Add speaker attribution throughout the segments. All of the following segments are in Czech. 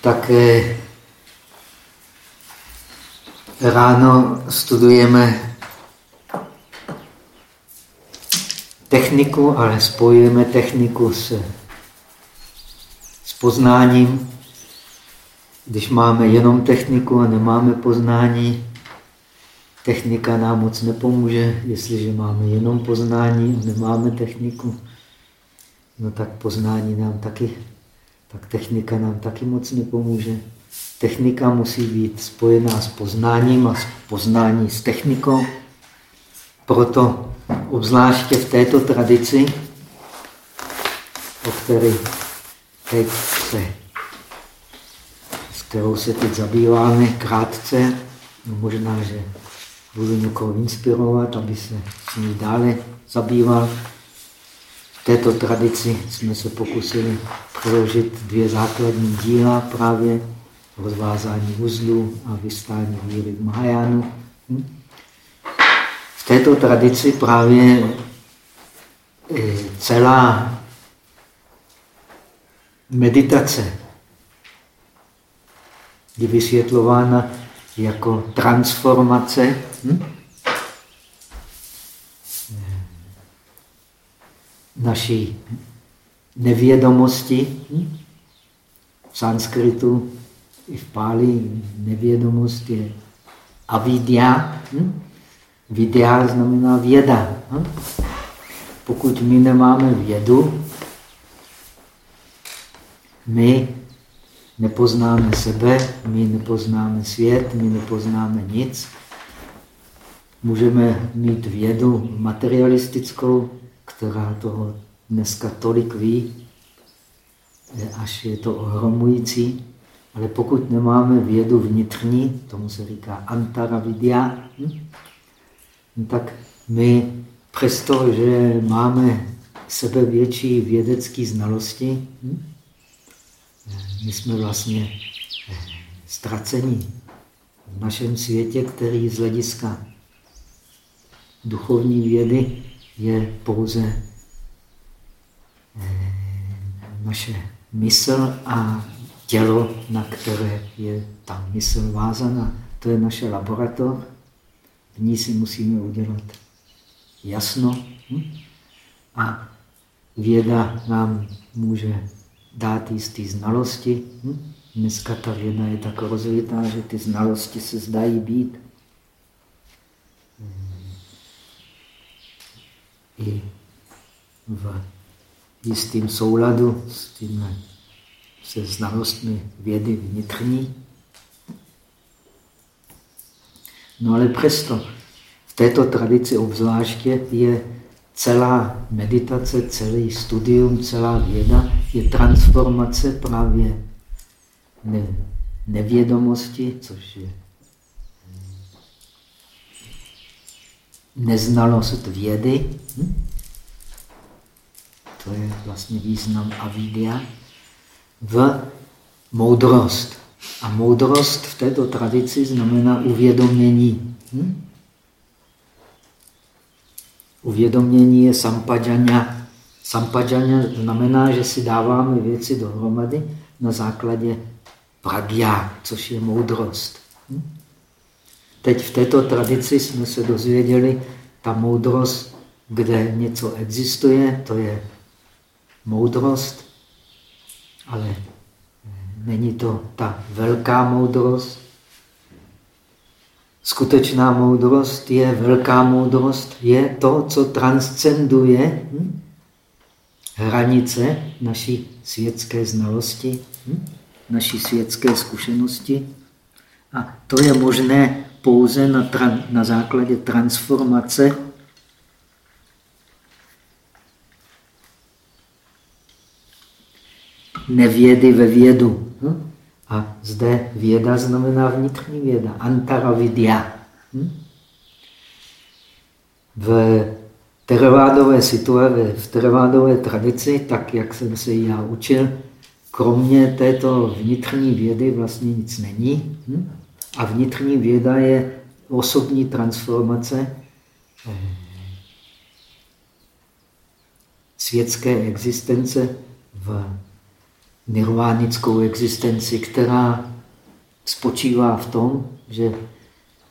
Speaker 1: tak ráno studujeme techniku, ale spojujeme techniku s, s poznáním. Když máme jenom techniku a nemáme poznání, technika nám moc nepomůže. Jestliže máme jenom poznání a nemáme techniku, no tak poznání nám taky, tak technika nám taky moc nepomůže. Technika musí být spojená s poznáním a s poznání s technikou. Proto obzvláště v této tradici, o které teď se, s kterou se teď zabýváme krátce, no možná, že budu někoho inspirovat, aby se s ní dále zabýval. Této tradici jsme se pokusili přeložit dvě základní díla právě rozvázání uzlu a vystání víry v Mahajánu. Hm? V této tradici právě eh, celá meditace je vysvětlována jako transformace hm? Naší nevědomosti. Hm? V sanskritu i v Pálí nevědomost je avidya. Hm? Vidya znamená věda. Hm? Pokud my nemáme vědu, my nepoznáme sebe, my nepoznáme svět, my nepoznáme nic. Můžeme mít vědu materialistickou, která toho dneska tolik ví, až je to ohromující. Ale pokud nemáme vědu vnitřní, tomu se říká antaravidya, hm? No tak my přesto, že máme sebevětší vědecké znalosti, hm? my jsme vlastně eh, ztracení v našem světě, který z hlediska duchovní vědy je pouze eh, naše mysl a tělo, na které je ta mysl vázaná. To je naše laboratoř. V ní si musíme udělat jasno. Hm? A věda nám může dát jisté znalosti. Hm? Dneska ta věda je tak rozvitá, že ty znalosti se zdají být i v jistým souladu s tím, se znalostmi vědy vnitřní. No ale přesto v této tradici obzvláště je celá meditace, celý studium, celá věda je transformace právě ne, nevědomosti, což je neznalost vědy. Hm? To je vlastně význam avidia v moudrost. A moudrost v této tradici znamená uvědomění. Hm? Uvědomění je sampadžanya. Sampadžanya znamená, že si dáváme věci dohromady na základě pragya, což je moudrost. Hm? Teď v této tradici jsme se dozvěděli, ta moudrost, kde něco existuje, to je moudrost, ale není to ta velká moudrost. Skutečná moudrost je velká moudrost, je to, co transcenduje hm? hranice naší světské znalosti, hm? naší světské zkušenosti. A to je možné pouze na, na základě transformace nevědy ve vědu. Hm? A zde věda znamená vnitřní věda, antaravidya. Hm? V teravádové situaci, v teravádové tradici, tak jak jsem se já učil, kromě této vnitřní vědy vlastně nic není. Hm? A vnitřní věda je osobní transformace světské existence v nirvánickou existenci, která spočívá v tom, že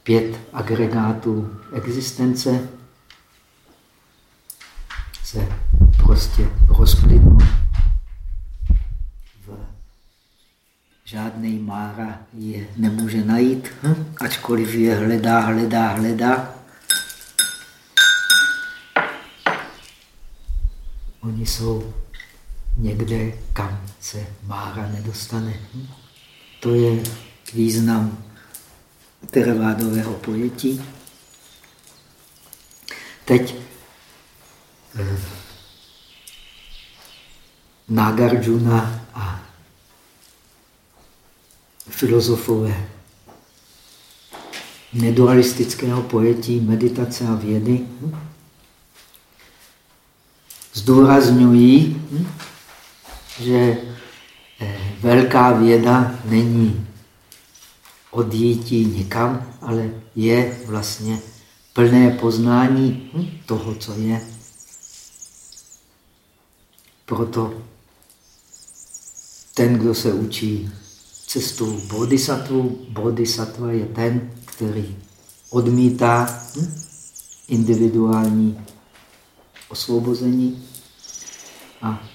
Speaker 1: pět agregátů existence se prostě rozplynou v žádný mára je nemůže najít, hm? ačkoliv je hledá, hledá, hledá. Oni jsou někde, kam se mára nedostane. Hm? To je význam teravádového pojetí. Teď eh, Nagarjuna a filozofové nedualistického pojetí meditace a vědy hm, zdůrazňují, hm, že eh, velká věda není odjítí nikam, ale je vlastně plné poznání hm, toho, co je. Proto ten, kdo se učí cestu bodhisattva, bodhisattva je ten, který odmítá hm, individuální osvobození a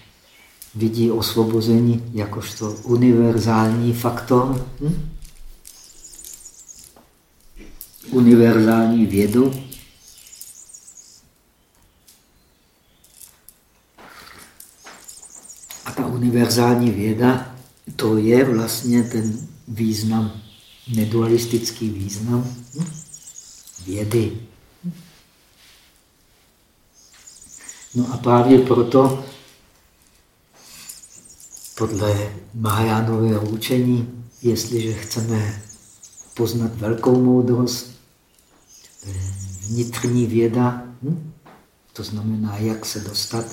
Speaker 1: vidí osvobození jakožto univerzální faktor. Hm? univerzální vědu. A ta univerzální věda, to je vlastně ten význam, nedualistický význam vědy. No a právě proto podle Mahajánového učení, jestliže chceme poznat velkou moudrost, vnitřní věda, hm? to znamená, jak se dostat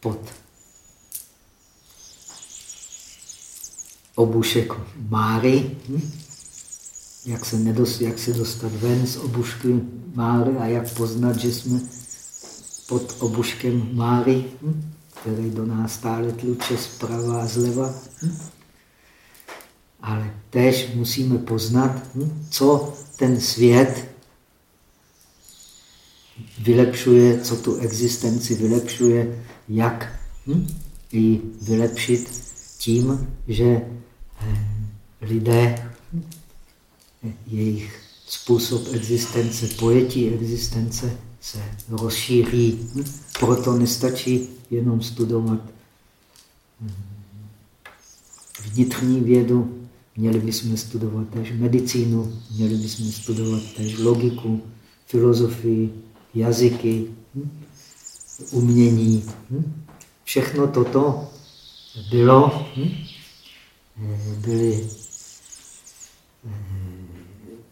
Speaker 1: pod obušek Máry, hm? jak, se nedos, jak se dostat ven z obušky Máry a jak poznat, že jsme pod obuškem Máry, hm? který do nás stále tluče zprava a zleva. Hm? Ale tež musíme poznat, hm? co ten svět vylepšuje, co tu existenci vylepšuje, jak hm? ji vylepšit tím, že lidé, jejich způsob existence, pojetí existence se rozšíří. Proto nestačí jenom studovat hm, vnitřní vědu, Měli bychom studovat tež medicínu, měli bychom studovat tež logiku, filozofii, jazyky, hm? umění. Hm? Všechno toto bylo, byly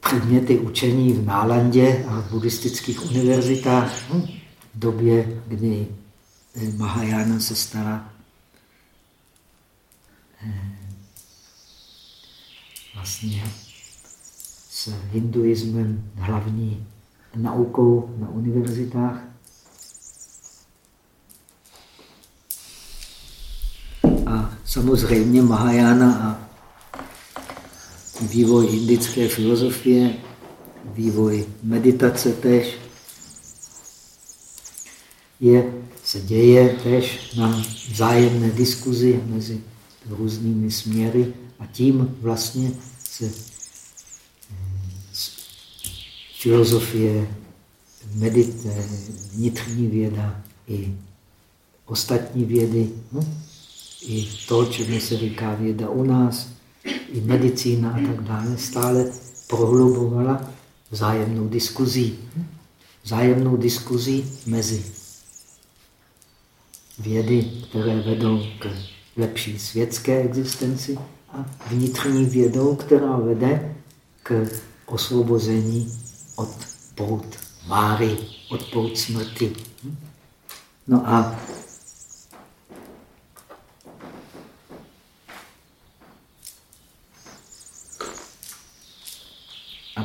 Speaker 1: předměty učení v Nálandě a v buddhistických univerzitách v době, kdy Mahajana se stala eh, vlastně s hinduismem hlavní naukou na univerzitách. A samozřejmě Mahajana a vývoj indické filozofie, vývoj meditace tež je, se děje tež na vzájemné diskuzi mezi různými směry a tím vlastně se filozofie, medite, vnitřní věda i ostatní vědy, hm? i to, čemu se říká věda u nás, i medicína a tak dále, stále prohlubovala vzájemnou diskuzí. Vzájemnou diskuzí mezi vědy, které vedou k lepší světské existenci a vnitřní vědou, která vede k osvobození od pout máry, od pout smrti. No a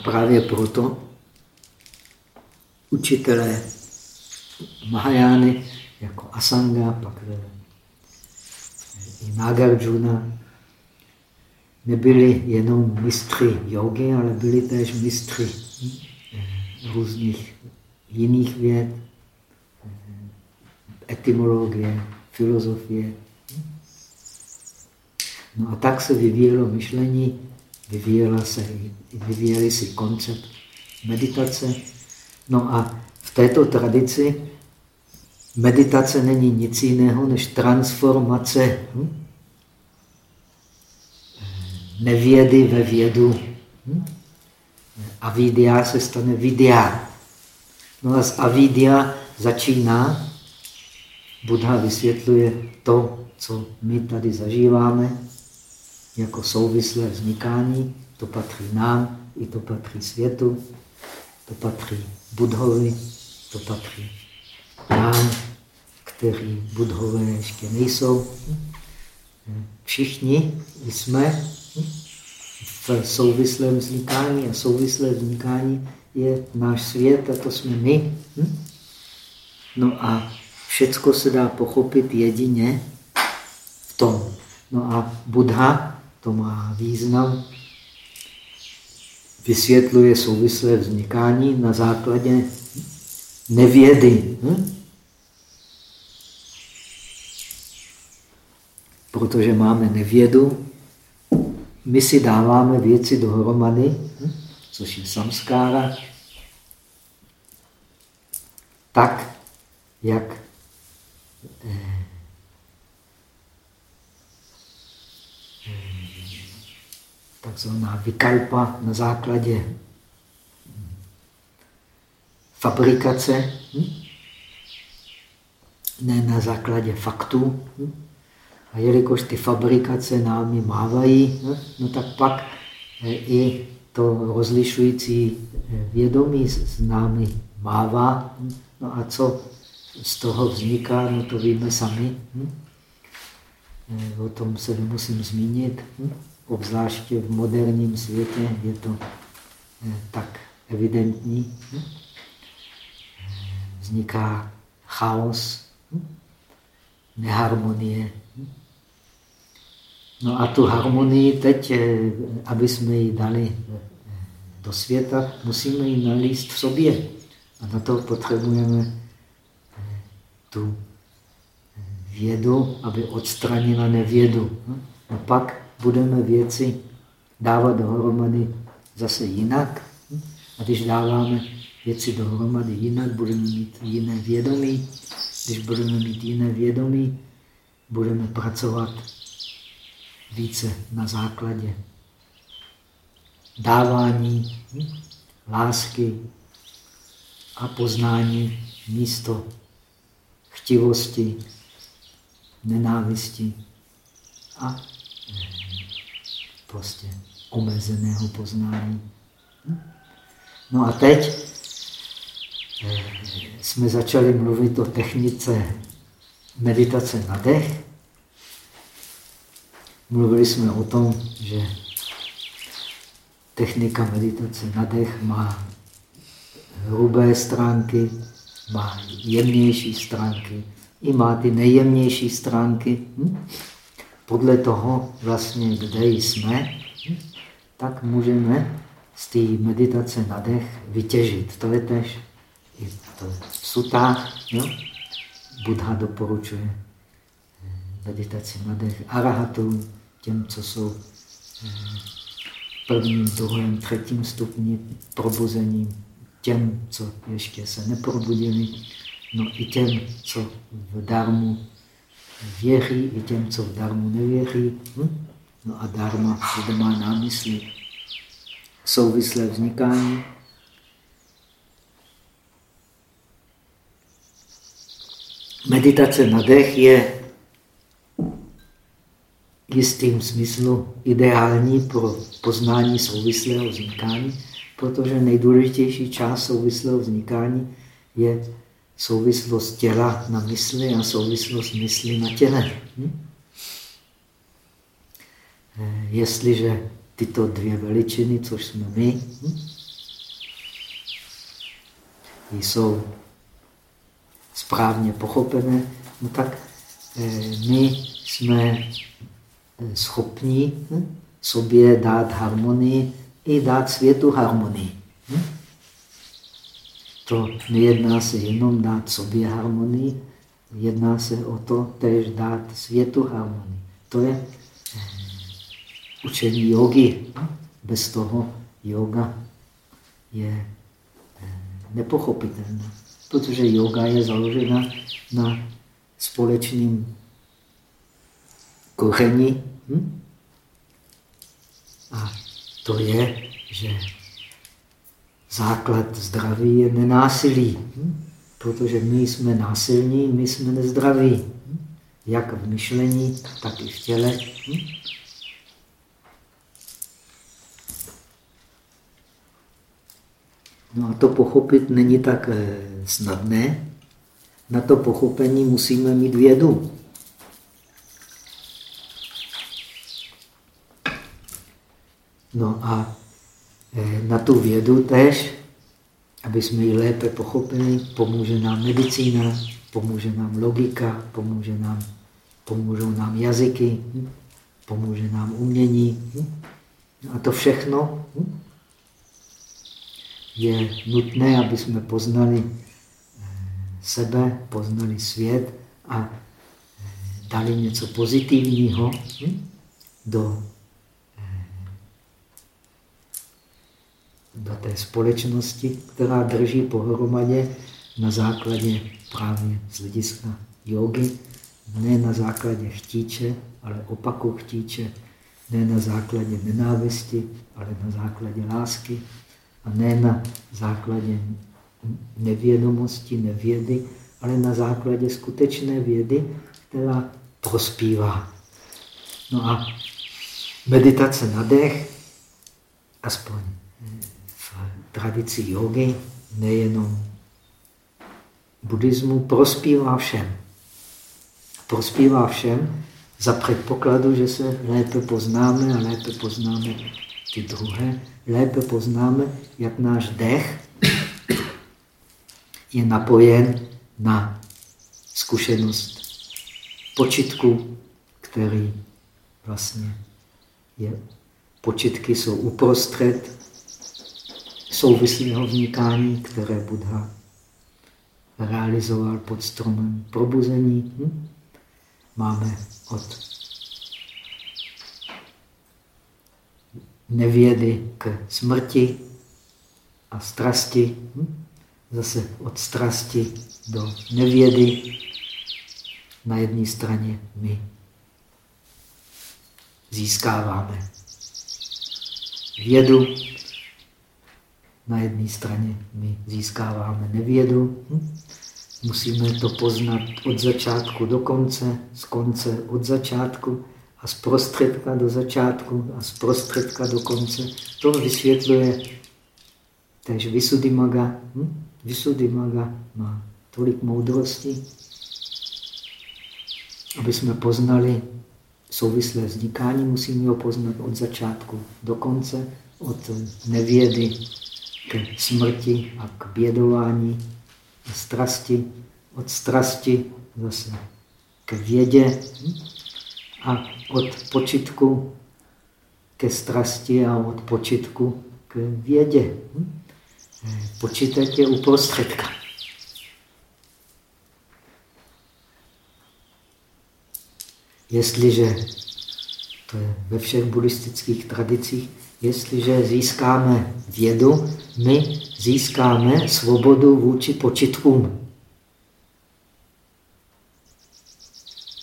Speaker 1: právě proto učitelé Mahajány jako Asanga, pak i Nagarjuna nebyli jenom mistři jogy, ale byli též mistři eh, různých jiných věd, eh, etymologie, filozofie. No a tak se vyvíjelo myšlení, vyvíjela se, vyvíjeli si koncept meditace. No a v této tradici meditace není nic jiného než transformace hm? nevědy ve vědu. Hm? Avidia se stane vidia. No a z avidia začíná, Buddha vysvětluje to, co my tady zažíváme, jako souvislé vznikání, to patří nám, i to patří světu, to patří Budhovi, to patří nám, kteří Budhové ještě nejsou. Všichni jsme v souvislém vznikání a souvislé vznikání je náš svět a to jsme my. No a všecko se dá pochopit jedině v tom. No a Buddha, to má význam, vysvětluje souvislé vznikání na základě nevědy. Hm? Protože máme nevědu, my si dáváme věci dohromady, hm? což je samskára, tak, jak eh, takzvaná vykalpa na základě fabrikace, hm? ne na základě faktů. Hm? A jelikož ty fabrikace námi mávají, hm? no tak pak eh, i to rozlišující eh, vědomí s námi mává. No a co z toho vzniká, no to víme sami. Eh, o tom se nemusím zmínit obzvláště v moderním světě je to eh, tak evidentní. Hm? Vzniká chaos, hm? neharmonie. Hm? No a tu harmonii teď, eh, aby jsme ji dali eh, do světa, musíme ji nalíst v sobě. A na to potřebujeme tu vědu, aby odstranila nevědu. A pak budeme věci dávat dohromady zase jinak. A když dáváme věci dohromady jinak, budeme mít jiné vědomí. Když budeme mít jiné vědomí, budeme pracovat více na základě dávání, lásky a poznání místo chtivosti, nenávisti a prostě omezeného poznání. No a teď eh, jsme začali mluvit o technice meditace na dech. Mluvili jsme o tom, že technika meditace na dech má hrubé stránky, má jemnější stránky, i má ty nejjemnější stránky. Hm? Podle toho vlastně, kde jsme, tak můžeme z té meditace na dech vytěžit. To je tež i to v sutách. Jo? Buddha doporučuje eh, meditaci na dech arahatům, těm, co jsou v eh, prvním, druhém, třetím stupni probuzením, těm, co ještě se neprobudili, no i těm, co v darmu věří i těm, co v darmu nevěří. Hm? No a dharma to má námysly souvislé vznikání. Meditace na dech je jistým smyslu ideální pro poznání souvislého vznikání, protože nejdůležitější část souvislého vznikání je souvislost těla na mysli a souvislost mysli na těle. Hm? Eh, jestliže tyto dvě veličiny, což jsme my, hm? jsou správně pochopené, no tak my jsme schopni hm, sobě dát harmonii i dát světu harmonii. Hm? To nejedná se jenom dát sobě harmonii, jedná se o to tež dát světu harmonii. To je eh, učení jogy. Bez toho yoga je eh, nepochopitelná, protože yoga je založena na společným koření. Hm? A to je, že základ zdraví je nenásilí. Protože my jsme násilní, my jsme nezdraví. Jak v myšlení, tak i v těle. No a to pochopit není tak eh, snadné. Na to pochopení musíme mít vědu. No a na tu vědu tež, aby jsme ji lépe pochopili, pomůže nám medicína, pomůže nám logika, pomůže nám, pomůžou nám jazyky, hm? pomůže nám umění. Hm? A to všechno hm? je nutné, aby jsme poznali eh, sebe, poznali svět a eh, dali něco pozitivního do do té společnosti, která drží pohromadě na základě právě z hlediska jogy, ne na základě chtíče, ale opaku chtíče, ne na základě nenávisti, ale na základě lásky a ne na základě nevědomosti, nevědy, ale na základě skutečné vědy, která prospívá. No a meditace na dech, aspoň tradici jogy, nejenom buddhismu, prospívá všem. Prospívá všem za předpokladu, že se lépe poznáme a lépe poznáme ty druhé, lépe poznáme, jak náš dech je napojen na zkušenost počitku, který vlastně je. Počitky jsou uprostřed souvislého vznikání, které Buddha realizoval pod stromem probuzení. Hm? Máme od nevědy k smrti a strasti, hm? zase od strasti do nevědy. Na jedné straně my získáváme vědu, na jedné straně my získáváme nevědu, hm? musíme to poznat od začátku do konce, z konce od začátku a z prostředka do začátku a z prostředka do konce. To vysvětluje tež Visuddhimaga. Hm? Má tolik moudrosti, aby jsme poznali souvislé vznikání, musíme ho poznat od začátku do konce, od nevědy ke smrti a k bědování strasti, od strasti zase k vědě a od počitku ke strasti a od počitku k vědě. Počitek je uprostředka. Jestliže, to je ve všech buddhistických tradicích, Jestliže získáme vědu, my získáme svobodu vůči počitkům.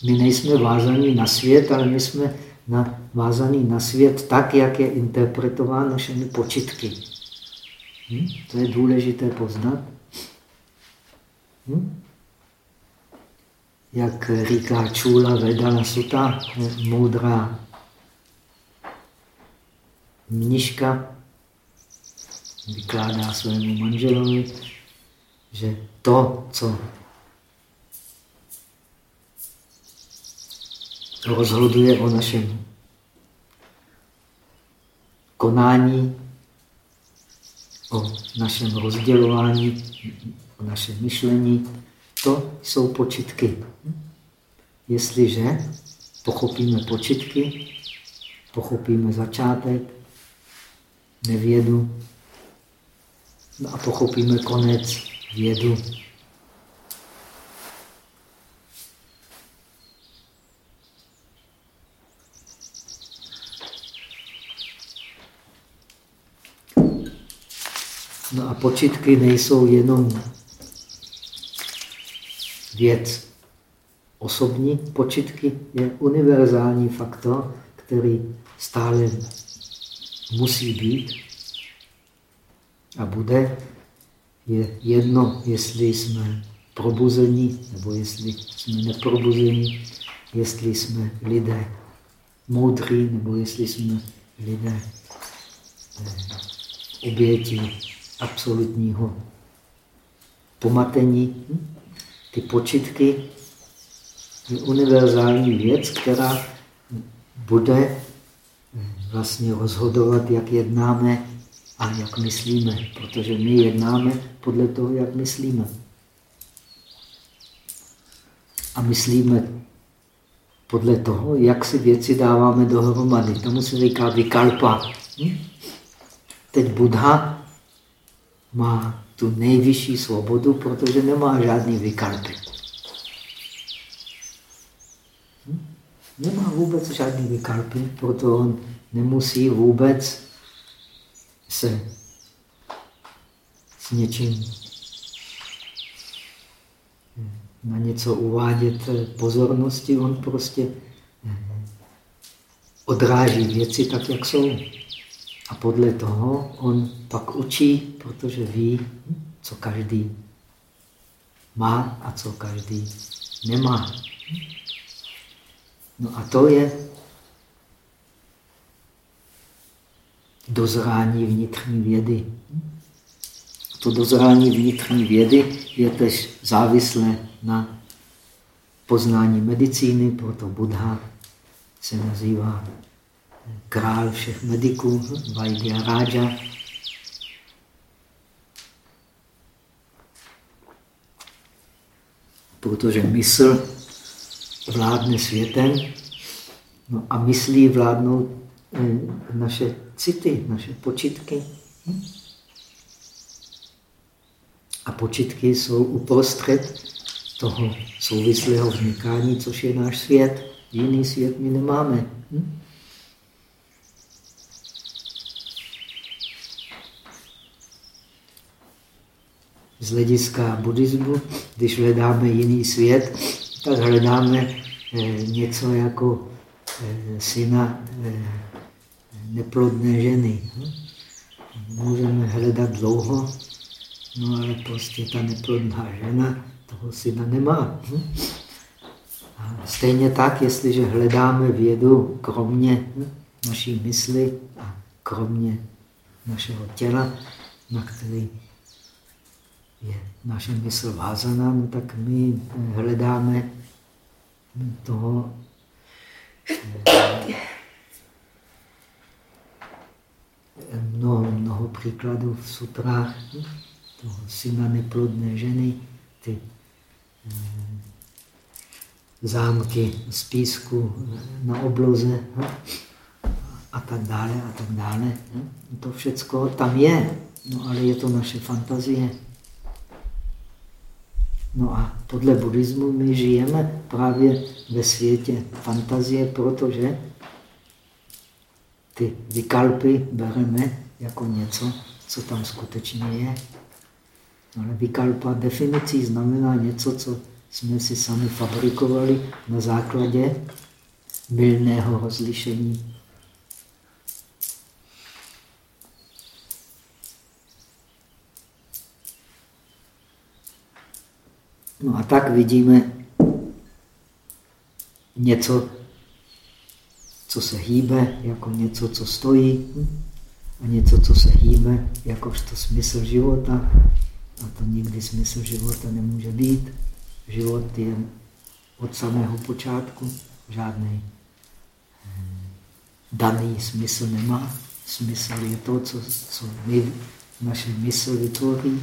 Speaker 1: My nejsme vázaní na svět, ale my jsme na, vázaní na svět tak, jak je interpretován našimi počitky. Hm? To je důležité poznat. Hm? Jak říká Čula Vedana Sutta, moudrá mniška vykládá svému manželovi, že to, co rozhoduje o našem konání, o našem rozdělování, o našem myšlení, to jsou počitky. jestliže pochopíme počitky, pochopíme začátek, nevědu a pochopíme konec, vědu. No a počitky nejsou jenom věc osobní, počitky je univerzální faktor, který stále musí být a bude. Je jedno, jestli jsme probuzení, nebo jestli jsme neprobuzení, jestli jsme lidé moudří, nebo jestli jsme lidé eh, oběti absolutního pomatení. Ty počitky je univerzální věc, která bude vlastně rozhodovat, jak jednáme a jak myslíme, protože my jednáme podle toho, jak myslíme. A myslíme podle toho, jak si věci dáváme dohromady. Tomu se říká vykalpa. Hm? Teď Buddha má tu nejvyšší svobodu, protože nemá žádný vykalpy. Hm? Nemá vůbec žádný vykalpy, proto on nemusí vůbec se s něčím na něco uvádět pozornosti, on prostě odráží věci tak, jak jsou. A podle toho on pak učí, protože ví, co každý má a co každý nemá. No a to je dozrání vnitřní vědy. To dozrání vnitřní vědy je tež závislé na poznání medicíny, proto Buddha se nazývá král všech mediků, Vaidya Raja. Protože mysl vládne světem no a myslí vládnou eh, naše city, naše počitky. A počitky jsou uprostřed toho souvislého vznikání, což je náš svět. Jiný svět my nemáme. Hm? z hlediska buddhismu, když hledáme jiný svět, tak hledáme eh, něco jako eh, syna eh, neplodné ženy. Můžeme hledat dlouho, no ale prostě ta neplodná žena toho syna nemá. A stejně tak, jestliže hledáme vědu kromě naší mysli a kromě našeho těla, na který je naše mysl vázaná, no tak my hledáme toho eh, mnoho, mnoho příkladů v sutrách toho syna neplodné ženy, ty eh, zámky z písku na obloze a tak dále a tak dále. To všecko tam je, no ale je to naše fantazie. No a podle buddhismu my žijeme právě ve světě fantazie, protože ty vykalpy bereme jako něco, co tam skutečně je. Ale vykalpa definicí znamená něco, co jsme si sami fabrikovali na základě mylného rozlišení. No a tak vidíme něco, co se hýbe, jako něco, co stojí, a něco, co se hýbe, jakožto smysl života. A to nikdy smysl života nemůže být. Život je od samého počátku, žádný eh, daný smysl nemá. Smysl je to, co, co my, naše mysl vytvoří.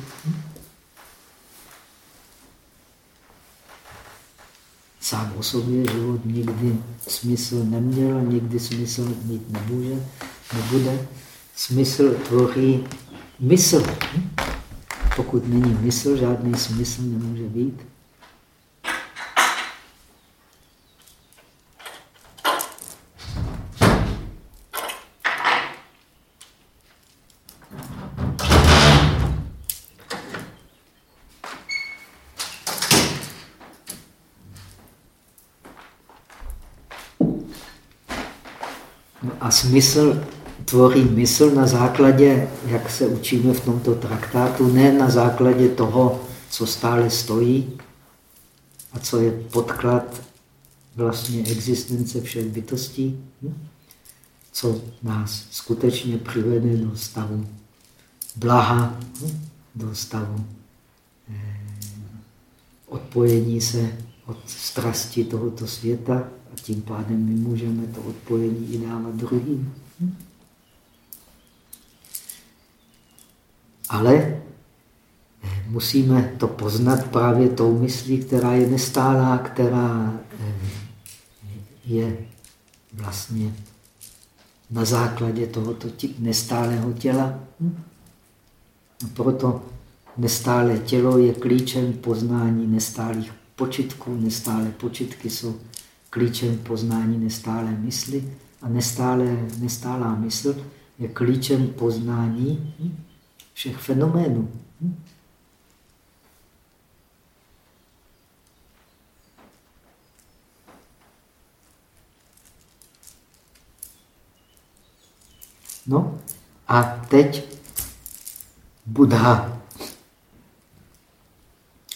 Speaker 1: Sám o sobě život nikdy smysl neměl nikdy smysl mít nebude. nebude. Smysl tvoří mysl. Pokud není mysl, žádný smysl nemůže být. A smysl tvoří mysl na základě, jak se učíme v tomto traktátu, ne na základě toho, co stále stojí a co je podklad vlastně existence všech bytostí, co nás skutečně přivede do stavu blaha, do stavu eh, odpojení se od strasti tohoto světa tím pádem my můžeme to odpojení i dávat druhým. Ale eh, musíme to poznat právě tou myslí, která je nestálá, která eh, je vlastně na základě tohoto nestálého těla. A proto nestálé tělo je klíčem poznání nestálých počitků. Nestálé počitky jsou klíčem poznání nestálé mysli a nestálé, nestálá mysl je klíčem poznání všech fenoménů. No a teď Buddha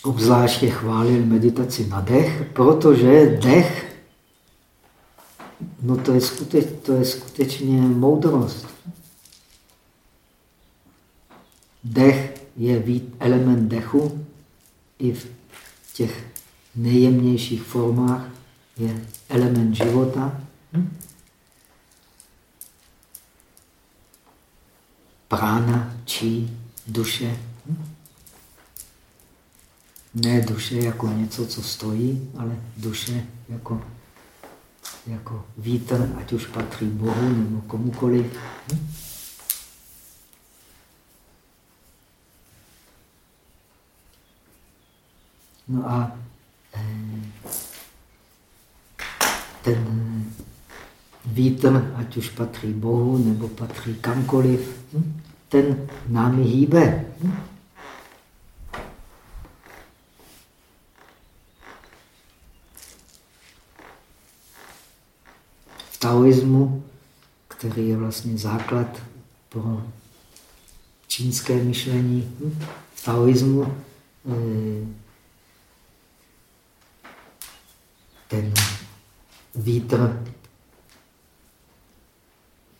Speaker 1: obzvláště chválil meditaci na dech, protože dech, no to je, skuteč, to je skutečně moudrost. Dech je element dechu i v těch nejjemnějších formách je element života. Prána, čí, duše. Ne duše jako něco, co stojí, ale duše jako, jako vítr, ať už patří Bohu nebo komukoliv. No a eh, ten vítr, ať už patří Bohu nebo patří kamkoliv, hm, ten námi hýbe. Taoismu, který je vlastně základ pro čínské myšlení, hm, v taoismu eh, ten vítr,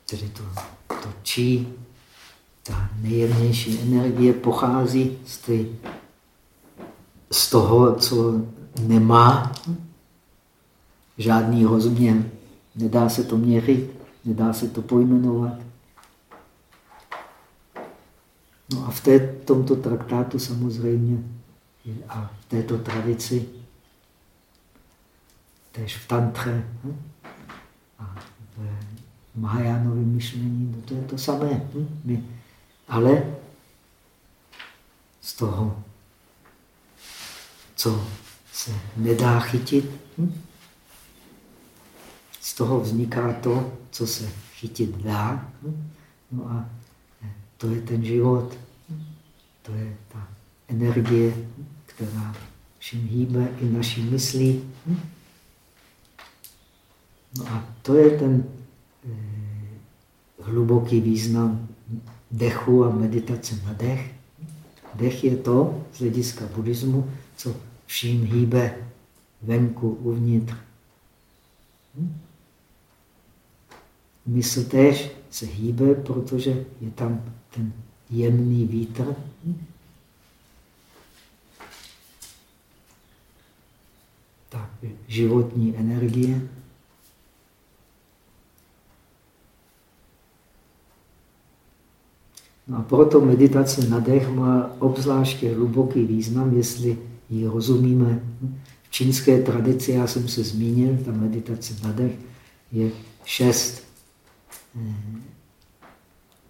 Speaker 1: tedy to, to čí, ta nejjemnější energie pochází z, ty, z toho, co nemá žádný rozměr. Nedá se to měřit, nedá se to pojmenovat. No a v té, tomto traktátu samozřejmě a v této tradici tež v tantře hm? a v Mahajánovém myšlení, no to je to samé. Hm? My, ale z toho, co se nedá chytit, hm? Z toho vzniká to, co se chytit dá. No a to je ten život. To je ta energie, která vším hýbe i naší myslí. No a to je ten eh, hluboký význam dechu a meditace na dech. Dech je to z hlediska buddhismu, co vším hýbe venku, uvnitř. Hm? Mysl též se hýbe, protože je tam ten jemný vítr. Ta životní energie. No a proto meditace na dech má obzvláště hluboký význam, jestli ji rozumíme V čínské tradici, já jsem se zmínil, ta meditace na dech je šest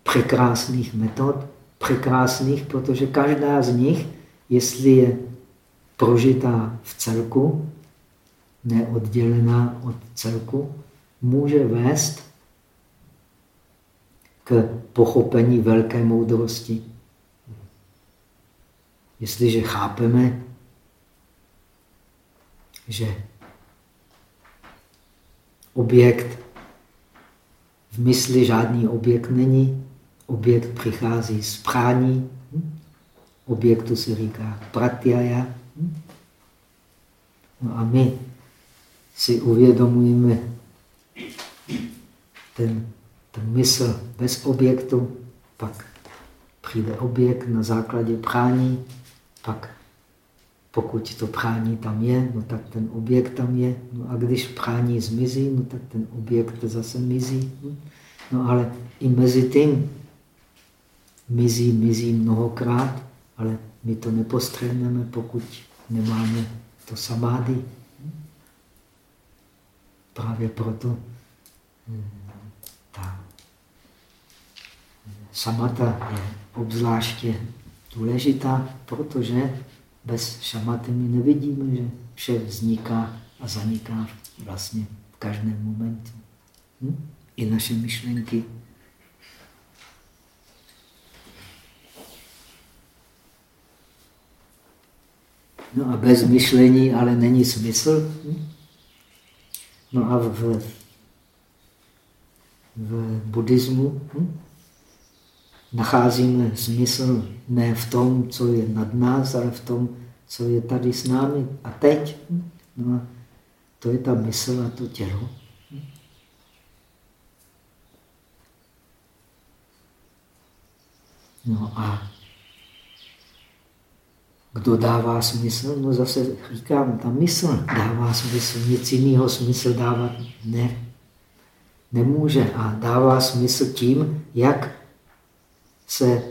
Speaker 1: překrásných metod. Překrásných, protože každá z nich, jestli je prožitá v celku, neoddělená od celku, může vést k pochopení velké moudrosti. Jestliže chápeme, že objekt v mysli žádný objekt není, objekt přichází z prání, objektu se říká pratyaya. No a my si uvědomujeme ten, ten mysl bez objektu, pak přijde objekt na základě prání, pak pokud to prání tam je, no tak ten objekt tam je. No a když prání zmizí, no tak ten objekt zase mizí. No ale i mezi tím mizí, mizí mnohokrát, ale my to nepostřehneme, pokud nemáme to samády. Právě proto hm, ta samata je obzvláště důležitá, protože bez šamaty my nevidíme, že vše vzniká a zaniká vlastně v každém momentu. Hm? I naše myšlenky. No a bez myšlení ale není smysl. Hm? No a v, v buddhismu hm? Nacházíme smysl ne v tom, co je nad nás, ale v tom, co je tady s námi a teď. No a to je ta mysl a to tělo. No a kdo dává smysl? No zase říkám, ta mysl dává smysl, nic jiného smysl dávat ne, nemůže. A dává smysl tím, jak se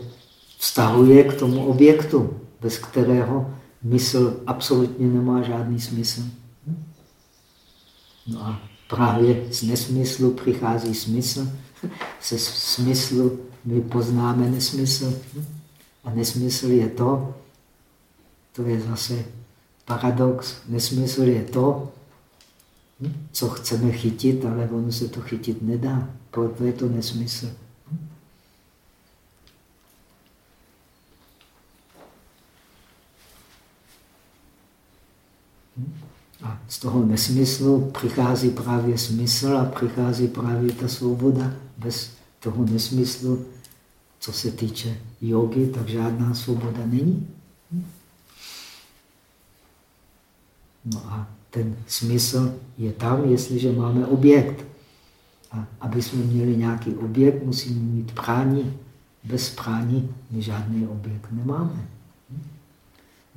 Speaker 1: vztahuje k tomu objektu, bez kterého mysl absolutně nemá žádný smysl. No a právě z nesmyslu přichází smysl. Se smyslu my poznáme nesmysl. A nesmysl je to, to je zase paradox, nesmysl je to, co chceme chytit, ale ono se to chytit nedá. Proto je to nesmysl. A z toho nesmyslu přichází právě smysl a přichází právě ta svoboda. Bez toho nesmyslu, co se týče jogy, tak žádná svoboda není. No a ten smysl je tam, jestliže máme objekt. A aby jsme měli nějaký objekt, musíme mít prání. Bez prání my žádný objekt nemáme.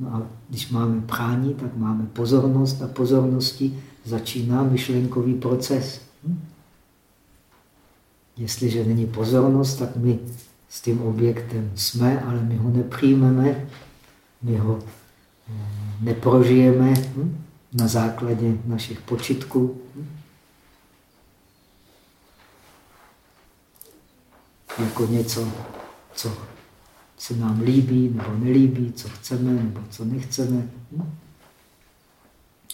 Speaker 1: No a když máme prání, tak máme pozornost a pozornosti začíná myšlenkový proces. Hm? Jestliže není pozornost, tak my s tím objektem jsme, ale my ho nepřijmeme, my ho eh, neprožijeme hm? na základě našich počitků. Hm? Jako něco, co se nám líbí nebo nelíbí, co chceme nebo co nechceme. No.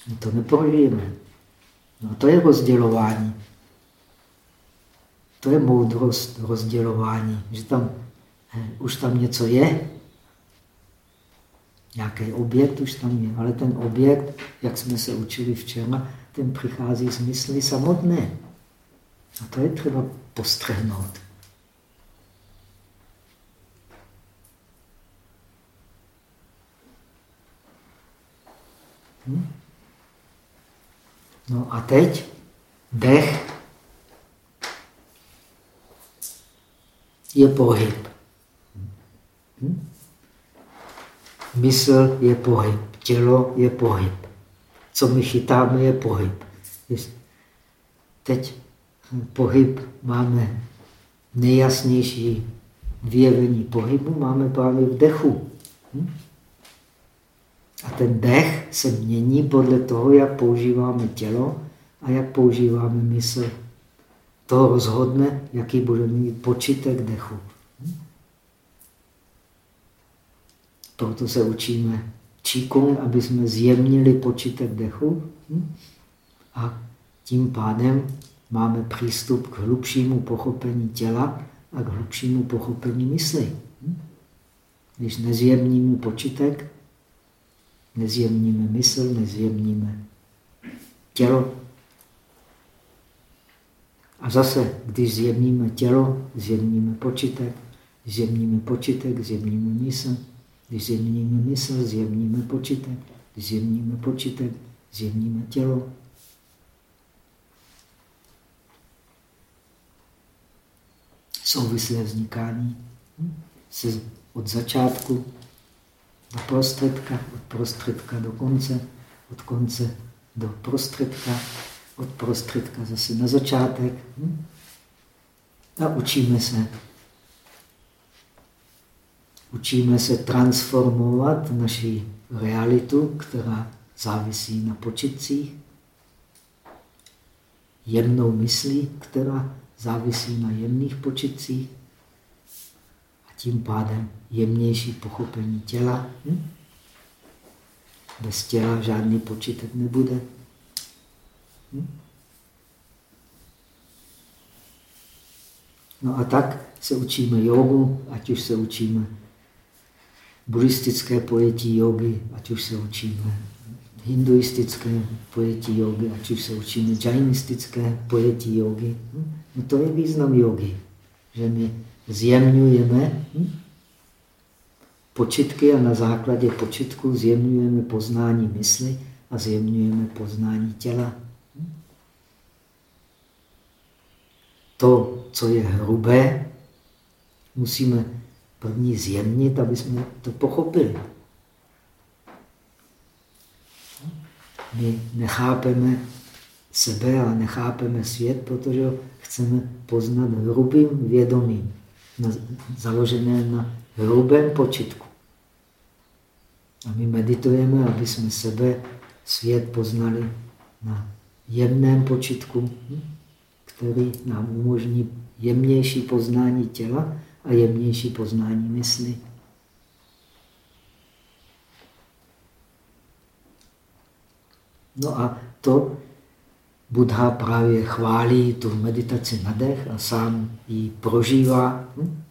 Speaker 1: My to neprožijeme. No to je rozdělování. To je moudrost rozdělování, že tam eh, už tam něco je, nějaký objekt už tam je, ale ten objekt, jak jsme se učili včera, ten přichází z mysli samotné. A to je třeba postrhnout. No a teď dech je pohyb. Hm? Mysl je pohyb, tělo je pohyb. Co my chytáme, je pohyb. Teď pohyb máme nejjasnější vyjevení pohybu, máme právě v dechu. A ten dech se mění podle toho, jak používáme tělo a jak používáme mysl. To rozhodne, jaký bude mít počítek dechu. Proto se učíme Qigong, aby jsme zjemnili počítek dechu a tím pádem máme přístup k hlubšímu pochopení těla a k hlubšímu pochopení mysli. Když nezjemníme počítek, nezjemníme mysl, nezjemníme tělo. A zase, když zjemníme tělo, zjemníme počítek, zjemníme počítek, zjemníme mysl. Když zjemníme mysl, zjemníme počítek. Když zjemníme počítek, zjemníme tělo. Souvislé vznikání se od začátku do prostředka, od prostředka do konce, od konce do prostředka, od prostředka zase na začátek. A učíme se. Učíme se transformovat naši realitu, která závisí na počitcích, jemnou myslí, která závisí na jemných počitcích tím pádem jemnější pochopení těla. Hm? Bez těla žádný počítek nebude. Hm? No a tak se učíme jogu, ať už se učíme buddhistické pojetí jogy, ať už se učíme hinduistické pojetí jogy, ať už se učíme džajnistické pojetí jogy. Hm? No to je význam jogy, že my zjemňujeme hm? počitky a na základě počitku zjemňujeme poznání mysli a zjemňujeme poznání těla. Hm? To, co je hrubé, musíme první zjemnit, aby jsme to pochopili. My nechápeme sebe a nechápeme svět, protože chceme poznat hrubým vědomím, založené na hrubém počitku. A my meditujeme, aby jsme sebe, svět poznali na jemném počitku, který nám umožní jemnější poznání těla a jemnější poznání mysli. No a to Buddha právě chválí tu meditaci na dech a sám ji prožívá. Hm?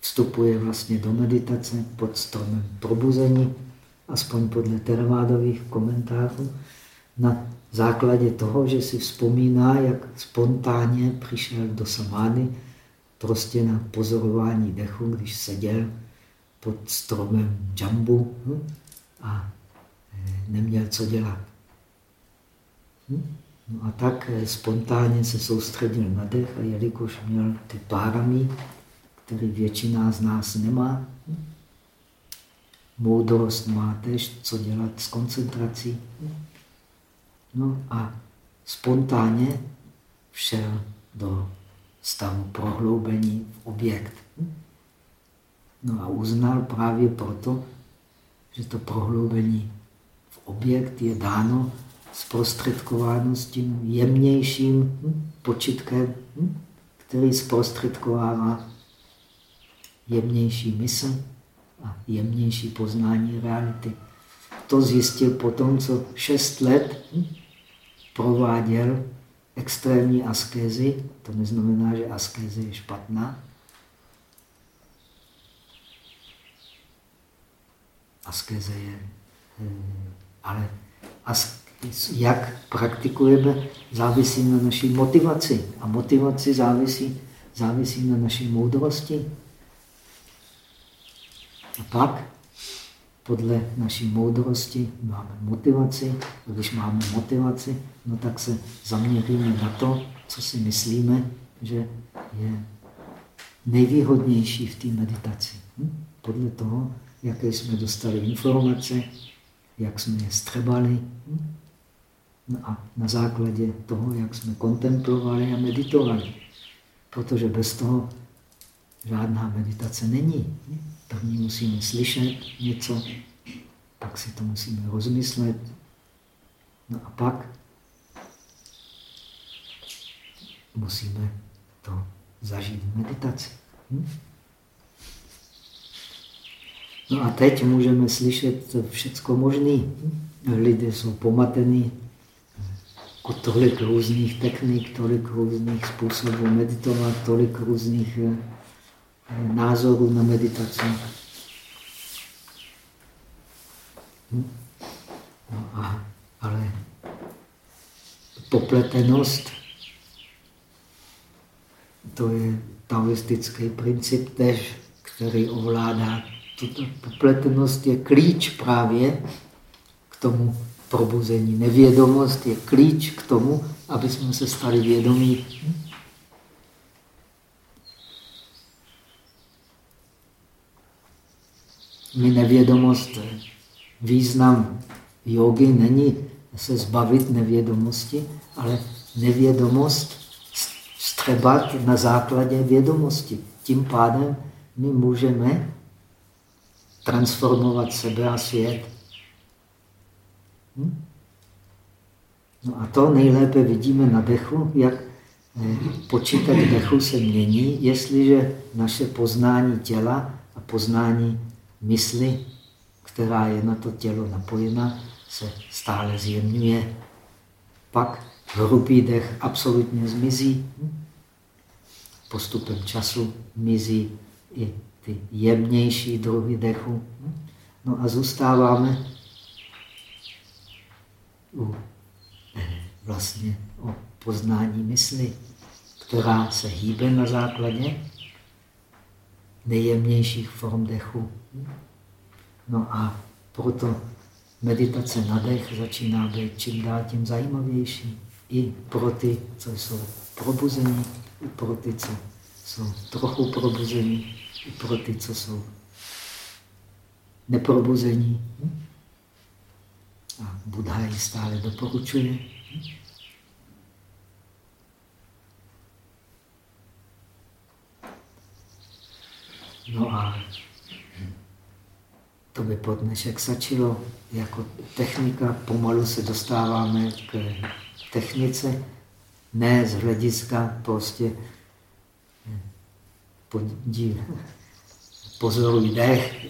Speaker 1: Vstupuje vlastně do meditace pod stromem probuzení, aspoň podle tervádových komentářů, na základě toho, že si vzpomíná, jak spontánně přišel do samády, prostě na pozorování dechu, když seděl pod stromem džambu hm, a eh, neměl co dělat. Hm? No a tak eh, spontánně se soustředil na dech a jelikož měl ty páramy, které většina z nás nemá, hm? moudrost má tež co dělat s koncentrací. No a spontánně všel do stavu prohloubení v objekt. No a uznal právě proto, že to prohloubení v objekt je dáno zprostředkováno s tím jemnějším počitkem, který zprostředkovává jemnější mysl a jemnější poznání reality. To zjistil potom, co šest let prováděl extrémní askézy, to neznamená, že askéze je špatná. Askéze je, ale jak praktikujeme, závisí na naší motivaci. A motivaci závisí, závisí na naší moudrosti. A pak podle naší moudrosti máme motivaci. A když máme motivaci, no tak se zaměříme na to, co si myslíme, že je nejvýhodnější v té meditaci. Hm? Podle toho, jaké jsme dostali informace, jak jsme je střebali. Hm? No a na základě toho, jak jsme kontemplovali a meditovali. Protože bez toho žádná meditace není. První musíme slyšet něco, pak si to musíme rozmyslet. No a pak musíme to zažít v meditaci. Hm? No a teď můžeme slyšet všecko možné. Lidé jsou pomatení, tolik různých technik, tolik různých způsobů meditovat, tolik různých eh, názorů na meditaci. Hm? No a, ale popletenost, to je taoistický princip tež, který ovládá. Tuto popletenost je klíč právě k tomu probuzení. Nevědomost je klíč k tomu, aby jsme se stali vědomí. My nevědomost, význam jogy není se zbavit nevědomosti, ale nevědomost střebat na základě vědomosti. Tím pádem my můžeme transformovat sebe a svět. Hm? No a to nejlépe vidíme na dechu, jak eh, počítač dechu se mění, jestliže naše poznání těla a poznání mysli, která je na to tělo napojena, se stále zjemňuje. Pak hrubý dech absolutně zmizí. Postupem času mizí i ty jemnější druhy dechu. No a zůstáváme vlastně o poznání mysli, která se hýbe na základě nejjemnějších form dechu. No a proto meditace na dech začíná být čím dál tím zajímavější. I pro ty, co jsou probuzení, i pro ty, co jsou trochu probuzení, i pro ty, co jsou neprobuzení. A Buddha ji stále doporučuje. No a to by po dnešek stačilo. Jako technika pomalu se dostáváme k technice, ne z hlediska prostě podív, pozoruj dech,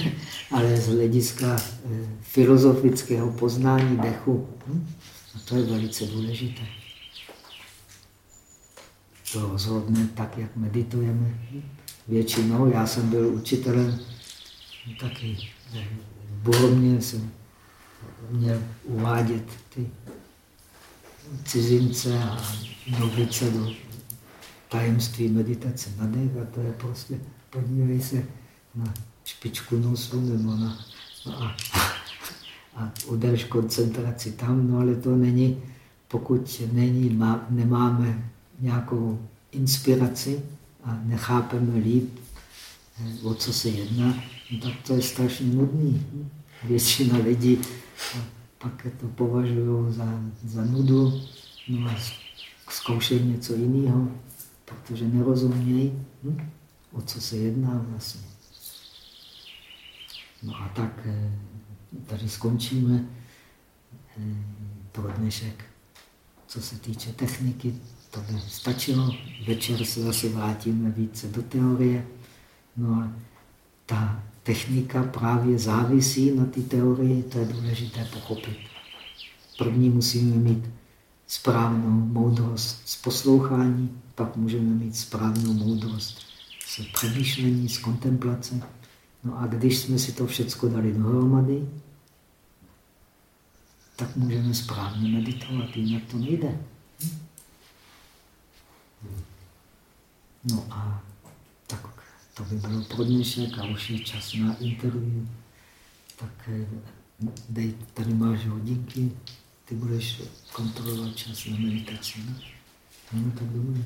Speaker 1: ale z hlediska eh, filozofického poznání dechu. Hm? A to je velice důležité. To rozhodne tak, jak meditujeme. Většinou já jsem byl učitelem taky v Bohomně jsem měl uvádět ty cizince a novice do tajemství meditace na dech a to je prostě, podívej se na špičku nosu nebo na, no a, a udrž koncentraci tam, no ale to není, pokud není, má, nemáme nějakou inspiraci a nechápeme líp, eh, o co se jedná, no tak to je strašně nudný. Většina lidí pak to považují za, za nudu, no a zkoušejí něco jiného, protože nerozumějí, hm? O co se jedná vlastně. No a tak eh, tady skončíme eh, pro dnešek. Co se týče techniky, to by stačilo. Večer se zase vrátíme více do teorie. No a ta technika právě závisí na té teorii, to je důležité pochopit. První musíme mít správnou moudrost z poslouchání, pak můžeme mít správnou moudrost z přemýšlení, z kontemplace. No a když jsme si to všechno dali dohromady, tak můžeme správně meditovat, jinak to nejde. No a tak to by bylo pro dnešek a už je čas na interview. Tak eh, dej, tady máš hodinky, ty budeš kontrolovat čas na meditaci. Ne? No, tak dobrý.